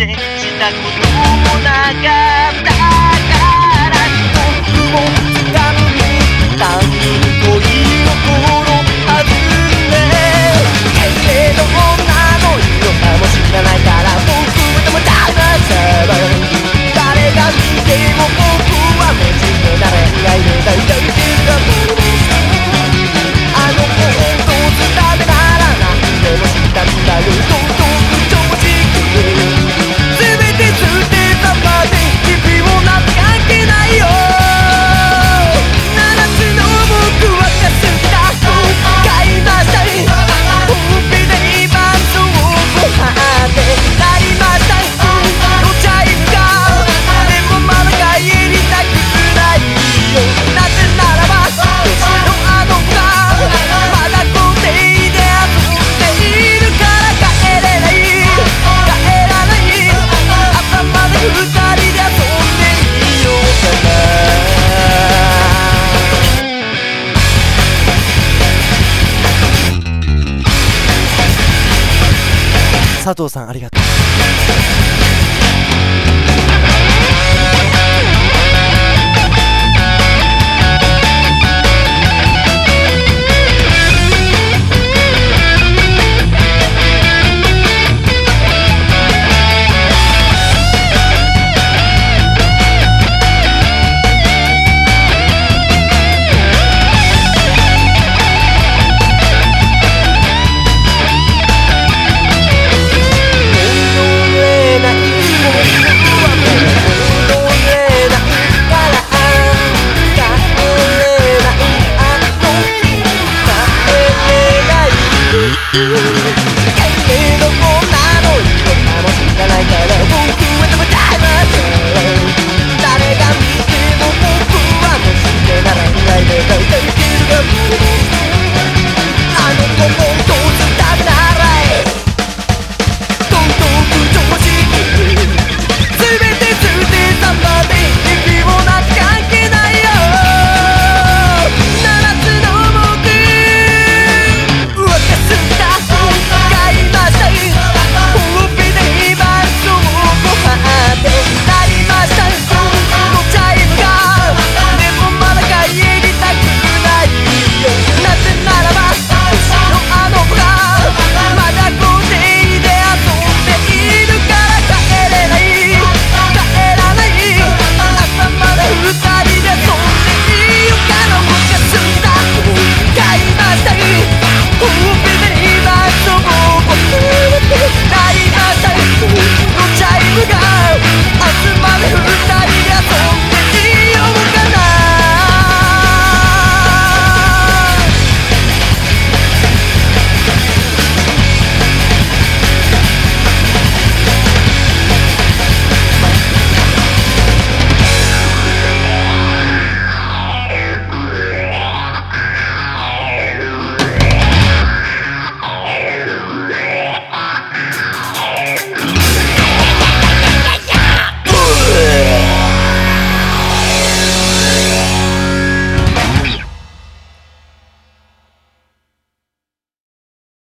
しした。こともなかった。佐藤さんありがとう。